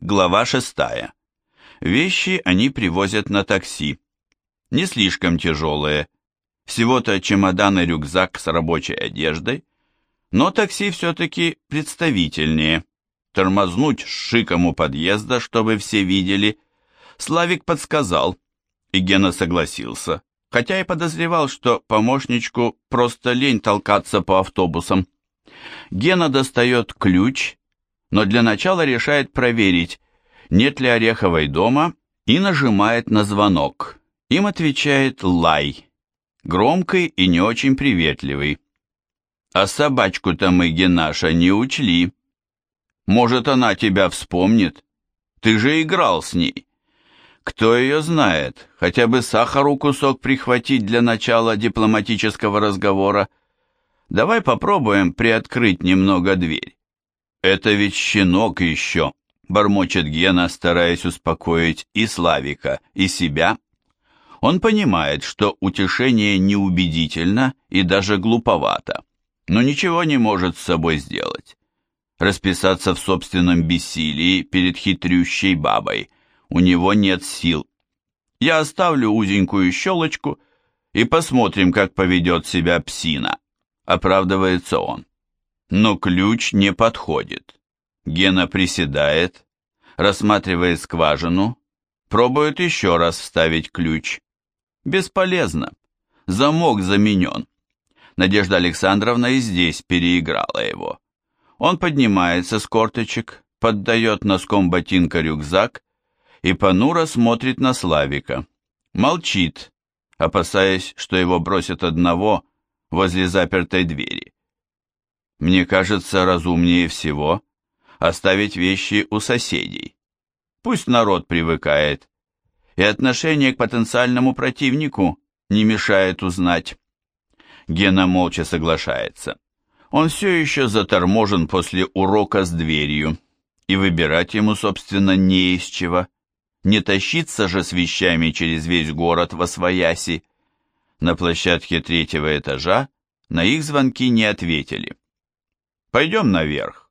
Глава шестая. Вещи они привозят на такси. Не слишком тяжелые. Всего-то чемодан и рюкзак с рабочей одеждой. Но такси все-таки представительнее. Тормознуть шиком у подъезда, чтобы все видели. Славик подсказал, и Гена согласился, хотя и подозревал, что помощничку просто лень толкаться по автобусам. Гена достает ключ, но для начала решает проверить, нет ли Ореховой дома, и нажимает на звонок. Им отвечает Лай, громкий и не очень приветливый. «А собачку-то мы, Генаша, не учли. Может, она тебя вспомнит? Ты же играл с ней». Кто ее знает, хотя бы сахару кусок прихватить для начала дипломатического разговора. Давай попробуем приоткрыть немного дверь. Это ведь щенок еще, бормочет Гена, стараясь успокоить и Славика, и себя. Он понимает, что утешение неубедительно и даже глуповато, но ничего не может с собой сделать. Расписаться в собственном бессилии перед хитрющей бабой – у него нет сил. Я оставлю узенькую щелочку и посмотрим, как поведет себя псина, оправдывается он. Но ключ не подходит. Гена приседает, рассматривает скважину, пробует еще раз вставить ключ. Бесполезно. Замок заменен. Надежда Александровна и здесь переиграла его. Он поднимается с корточек, поддает носком ботинка рюкзак и понуро смотрит на Славика. Молчит, опасаясь, что его бросят одного возле запертой двери. Мне кажется, разумнее всего оставить вещи у соседей. Пусть народ привыкает, и отношение к потенциальному противнику не мешает узнать. Гена молча соглашается. Он все еще заторможен после урока с дверью, и выбирать ему, собственно, не из чего. Не тащиться же с вещами через весь город во свояси. На площадке третьего этажа на их звонки не ответили. «Пойдем наверх».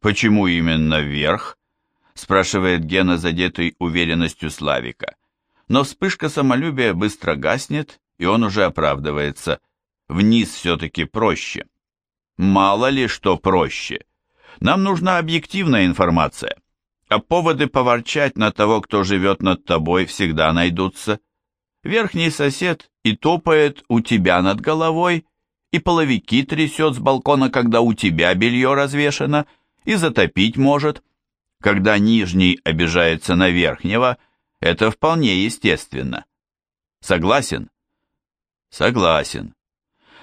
«Почему именно вверх?» спрашивает Гена, задетый уверенностью Славика. Но вспышка самолюбия быстро гаснет, и он уже оправдывается. Вниз все-таки проще. Мало ли что проще. Нам нужна объективная информация. А поводы поворчать на того, кто живет над тобой, всегда найдутся. Верхний сосед и топает у тебя над головой, и половики трясет с балкона, когда у тебя белье развешено, и затопить может. Когда нижний обижается на верхнего, это вполне естественно. Согласен? Согласен.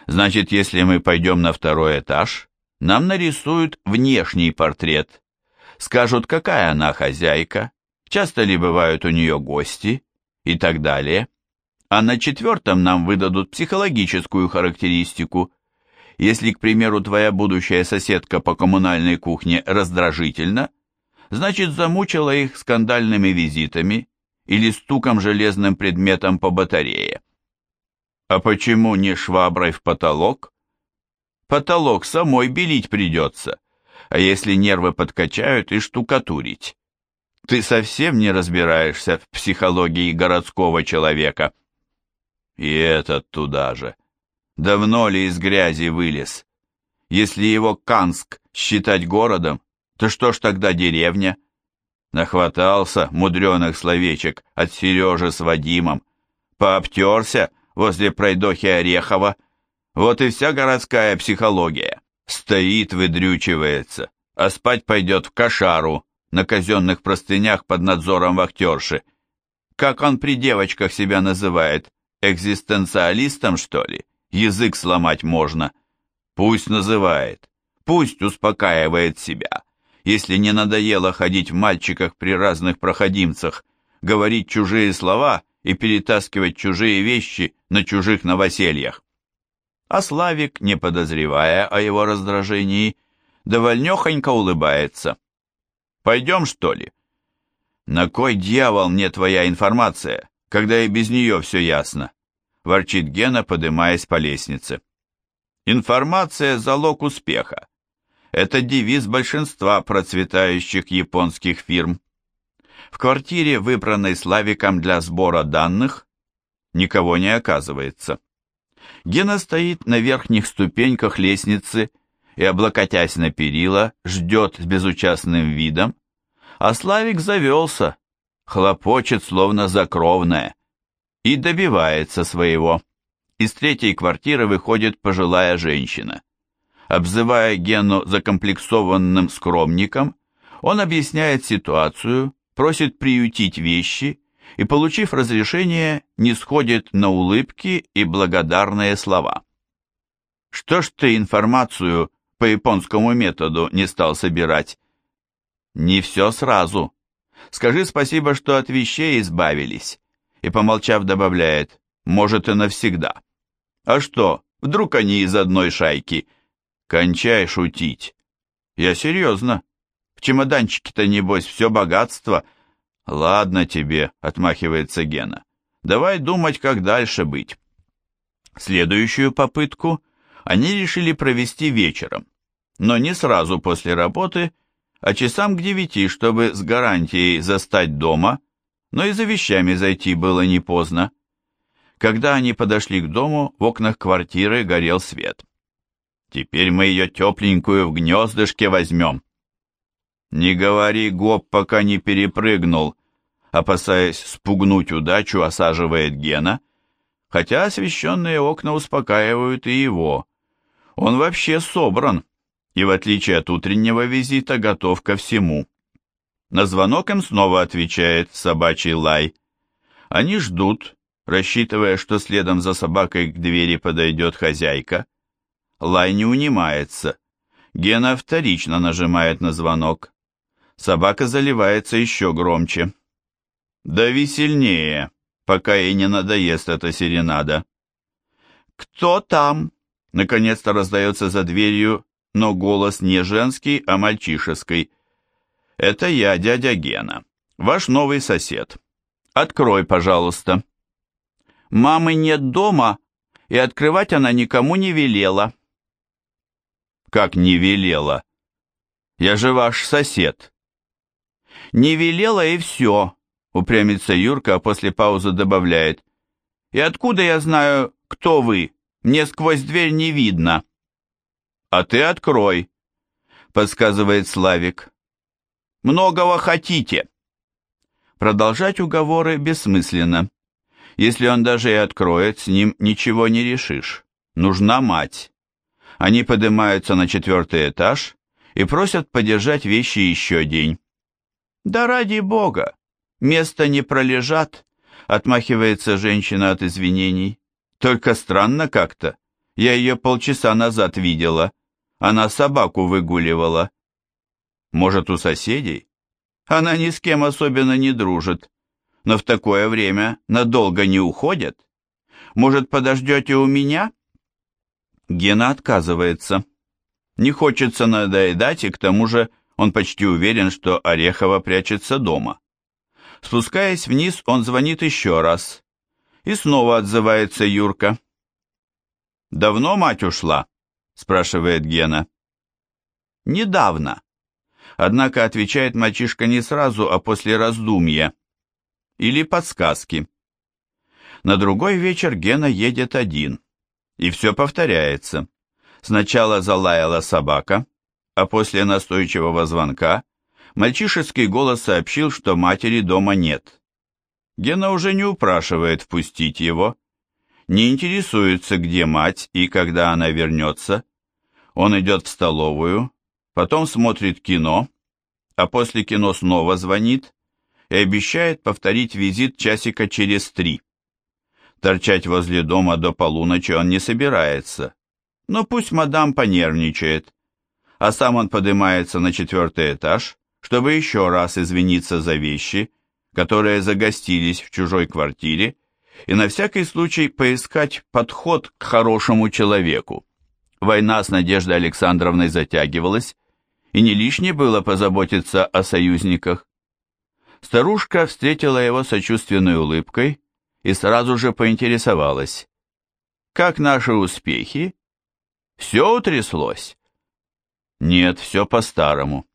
Значит, если мы пойдем на второй этаж, нам нарисуют внешний портрет, скажут, какая она хозяйка, часто ли бывают у нее гости и так далее. А на четвертом нам выдадут психологическую характеристику. Если, к примеру, твоя будущая соседка по коммунальной кухне раздражительна, значит, замучила их скандальными визитами или стуком железным предметом по батарее. А почему не шваброй в потолок? Потолок самой белить придется а если нервы подкачают и штукатурить. Ты совсем не разбираешься в психологии городского человека. И этот туда же. Давно ли из грязи вылез? Если его Канск считать городом, то что ж тогда деревня? Нахватался мудреных словечек от Сережи с Вадимом, пообтерся возле пройдохи Орехова. Вот и вся городская психология. Стоит, выдрючивается, а спать пойдет в кошару на казенных простынях под надзором вахтерши. Как он при девочках себя называет? Экзистенциалистом, что ли? Язык сломать можно. Пусть называет, пусть успокаивает себя. Если не надоело ходить в мальчиках при разных проходимцах, говорить чужие слова и перетаскивать чужие вещи на чужих новосельях а Славик, не подозревая о его раздражении, довольнехонько улыбается. «Пойдем, что ли?» «На кой дьявол мне твоя информация, когда и без нее все ясно?» — ворчит Гена, подымаясь по лестнице. «Информация — залог успеха. Это девиз большинства процветающих японских фирм. В квартире, выбранной Славиком для сбора данных, никого не оказывается. Гена стоит на верхних ступеньках лестницы и, облокотясь на перила, ждет с безучастным видом, а Славик завелся, хлопочет словно закровная, и добивается своего. Из третьей квартиры выходит пожилая женщина. Обзывая Гену закомплексованным скромником, он объясняет ситуацию, просит приютить вещи и, получив разрешение, не сходит на улыбки и благодарные слова. «Что ж ты информацию по японскому методу не стал собирать?» «Не все сразу. Скажи спасибо, что от вещей избавились». И, помолчав, добавляет, «Может, и навсегда». «А что, вдруг они из одной шайки?» Кончай шутить. Я серьезно. В чемоданчике-то, небось, все богатство. Ладно тебе, отмахивается Гена. Давай думать, как дальше быть. Следующую попытку они решили провести вечером, но не сразу после работы, а часам к девяти, чтобы с гарантией застать дома, но и за вещами зайти было не поздно. Когда они подошли к дому, в окнах квартиры горел свет. Теперь мы ее тепленькую в гнездышке возьмем. Не говори гоп, пока не перепрыгнул, опасаясь спугнуть удачу, осаживает Гена, хотя освещенные окна успокаивают и его. Он вообще собран и, в отличие от утреннего визита, готов ко всему. На звонок им снова отвечает собачий лай. Они ждут, рассчитывая, что следом за собакой к двери подойдет хозяйка, Лай не унимается. Гена вторично нажимает на звонок. Собака заливается еще громче. «Дави сильнее, пока ей не надоест эта серенада». «Кто там?» Наконец-то раздается за дверью, но голос не женский, а мальчишеский. «Это я, дядя Гена, ваш новый сосед. Открой, пожалуйста». «Мамы нет дома, и открывать она никому не велела», как не велела? Я же ваш сосед. Не велела и все, упрямится Юрка, а после паузы добавляет. И откуда я знаю, кто вы? Мне сквозь дверь не видно. А ты открой, подсказывает Славик. Многого хотите. Продолжать уговоры бессмысленно. Если он даже и откроет, с ним ничего не решишь. Нужна мать. Они поднимаются на четвертый этаж и просят подержать вещи еще день. «Да ради бога! Место не пролежат!» — отмахивается женщина от извинений. «Только странно как-то. Я ее полчаса назад видела. Она собаку выгуливала». «Может, у соседей?» «Она ни с кем особенно не дружит. Но в такое время надолго не уходят. Может, подождете у меня?» Гена отказывается. Не хочется надоедать, и к тому же он почти уверен, что Орехова прячется дома. Спускаясь вниз, он звонит еще раз. И снова отзывается Юрка. «Давно мать ушла?» – спрашивает Гена. «Недавно». Однако отвечает мальчишка не сразу, а после раздумья. Или подсказки. На другой вечер Гена едет один. И все повторяется. Сначала залаяла собака, а после настойчивого звонка мальчишеский голос сообщил, что матери дома нет. Гена уже не упрашивает впустить его, не интересуется, где мать и когда она вернется. Он идет в столовую, потом смотрит кино, а после кино снова звонит и обещает повторить визит часика через три. Торчать возле дома до полуночи он не собирается. Но пусть мадам понервничает. А сам он поднимается на четвертый этаж, чтобы еще раз извиниться за вещи, которые загостились в чужой квартире, и на всякий случай поискать подход к хорошему человеку. Война с Надеждой Александровной затягивалась, и не лишне было позаботиться о союзниках. Старушка встретила его сочувственной улыбкой и сразу же поинтересовалась. «Как наши успехи? Все утряслось?» Нет, все по-старому.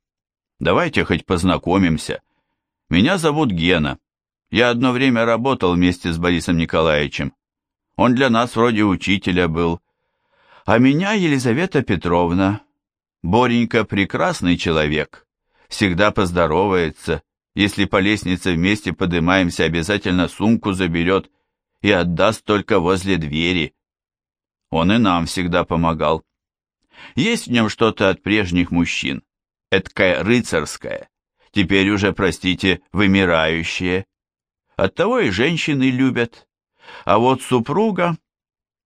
Давайте хоть познакомимся. Меня зовут Гена. Я одно время работал вместе с Борисом Николаевичем. Он для нас вроде учителя был. А меня Елизавета Петровна. Боренька прекрасный человек. Всегда поздоровается. Если по лестнице вместе поднимаемся, обязательно сумку заберет и отдаст только возле двери. Он и нам всегда помогал. Есть в нем что-то от прежних мужчин, эткое рыцарское, теперь уже, простите, вымирающее. Оттого и женщины любят. А вот супруга...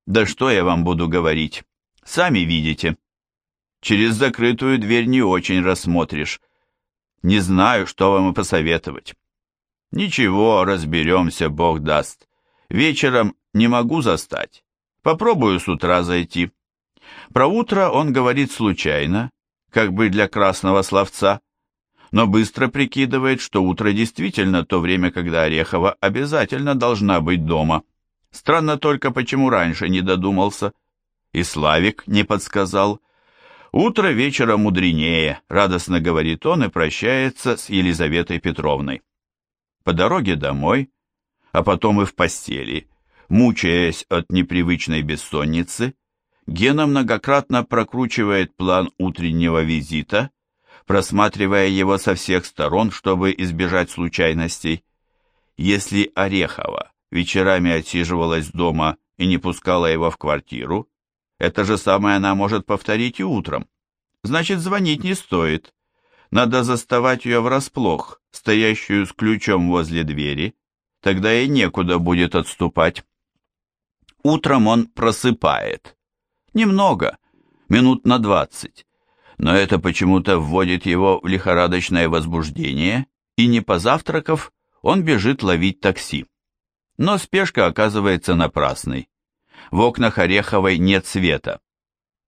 Да что я вам буду говорить, сами видите. Через закрытую дверь не очень рассмотришь. Не знаю, что вам и посоветовать. Ничего, разберемся, Бог даст. Вечером не могу застать. Попробую с утра зайти. Про утро он говорит случайно, как бы для красного словца, но быстро прикидывает, что утро действительно то время, когда Орехова обязательно должна быть дома. Странно только, почему раньше не додумался. И Славик не подсказал. «Утро вечера мудренее», — радостно говорит он и прощается с Елизаветой Петровной. По дороге домой, а потом и в постели, мучаясь от непривычной бессонницы, Гена многократно прокручивает план утреннего визита, просматривая его со всех сторон, чтобы избежать случайностей. Если Орехова вечерами отсиживалась дома и не пускала его в квартиру, это же самое она может повторить и утром. Значит, звонить не стоит. Надо заставать ее врасплох, стоящую с ключом возле двери, тогда и некуда будет отступать. Утром он просыпает Немного, минут на двадцать. Но это почему-то вводит его в лихорадочное возбуждение, и не позавтракав, он бежит ловить такси. Но спешка оказывается напрасной. В окнах Ореховой нет света.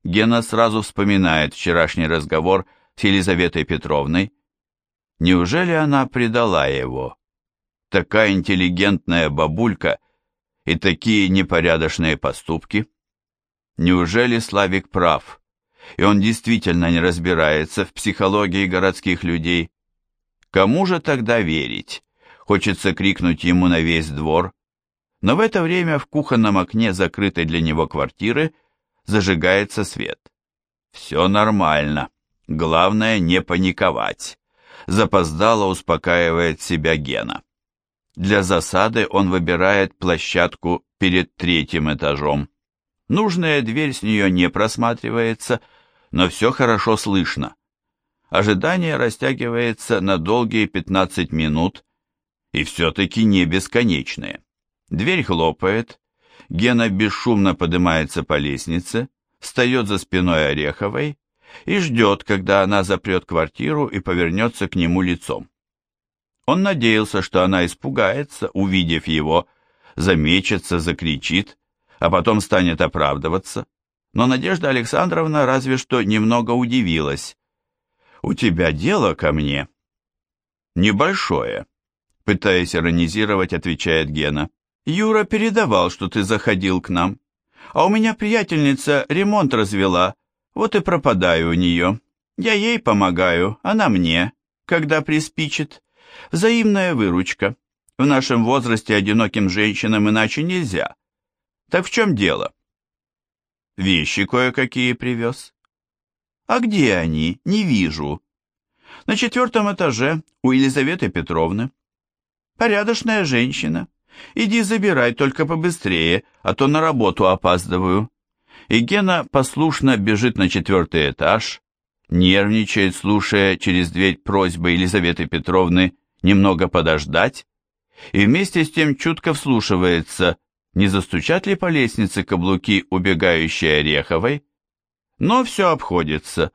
Гена сразу вспоминает вчерашний разговор с Елизаветой Петровной. Неужели она предала его? Такая интеллигентная бабулька и такие непорядочные поступки – Неужели Славик прав, и он действительно не разбирается в психологии городских людей? Кому же тогда верить? Хочется крикнуть ему на весь двор. Но в это время в кухонном окне закрытой для него квартиры зажигается свет. Все нормально. Главное не паниковать. Запоздало успокаивает себя Гена. Для засады он выбирает площадку перед третьим этажом. Нужная дверь с нее не просматривается, но все хорошо слышно. Ожидание растягивается на долгие 15 минут, и все-таки не бесконечные. Дверь хлопает, Гена бесшумно поднимается по лестнице, встает за спиной Ореховой и ждет, когда она запрет квартиру и повернется к нему лицом. Он надеялся, что она испугается, увидев его, замечется, закричит, а потом станет оправдываться. Но Надежда Александровна разве что немного удивилась. «У тебя дело ко мне?» «Небольшое», — пытаясь иронизировать, отвечает Гена. «Юра передавал, что ты заходил к нам. А у меня приятельница ремонт развела, вот и пропадаю у нее. Я ей помогаю, она мне, когда приспичит. Взаимная выручка. В нашем возрасте одиноким женщинам иначе нельзя. Так в чем дело? Вещи кое-какие привез. А где они? Не вижу. На четвертом этаже у Елизаветы Петровны. Порядочная женщина. Иди забирай, только побыстрее, а то на работу опаздываю. И Гена послушно бежит на четвертый этаж, нервничает, слушая через дверь просьбы Елизаветы Петровны немного подождать, и вместе с тем чутко вслушивается не застучат ли по лестнице каблуки убегающей Ореховой, но все обходится.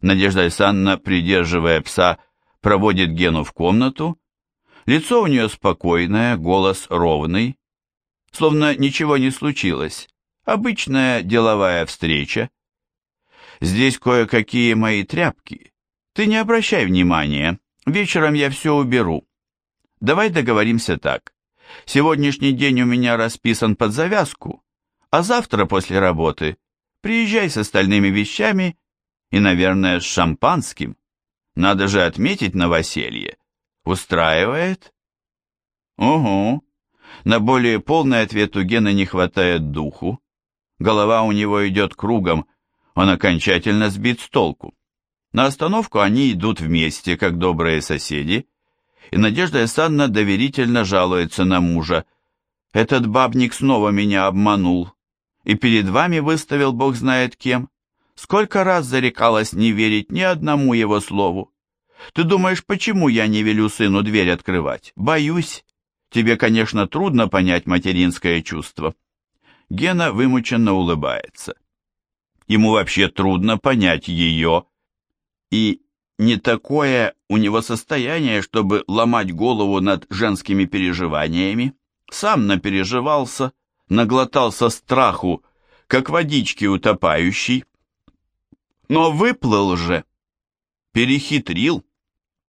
Надежда Александровна, придерживая пса, проводит Гену в комнату. Лицо у нее спокойное, голос ровный, словно ничего не случилось. Обычная деловая встреча. Здесь кое-какие мои тряпки. Ты не обращай внимания, вечером я все уберу. Давай договоримся так. Сегодняшний день у меня расписан под завязку, а завтра после работы приезжай с остальными вещами, И, наверное, с шампанским. Надо же отметить новоселье. Устраивает? Угу. На более полный ответ у Гена не хватает духу. Голова у него идет кругом, он окончательно сбит с толку. На остановку они идут вместе, как добрые соседи, и Надежда Исанна доверительно жалуется на мужа. «Этот бабник снова меня обманул, и перед вами выставил бог знает кем. Сколько раз зарекалась не верить ни одному его слову. Ты думаешь, почему я не велю сыну дверь открывать? Боюсь. Тебе, конечно, трудно понять материнское чувство». Гена вымученно улыбается. Ему вообще трудно понять ее, и не такое у него состояние, чтобы ломать голову над женскими переживаниями. Сам напереживался, наглотался страху, как водички утопающий. Но выплыл же, перехитрил.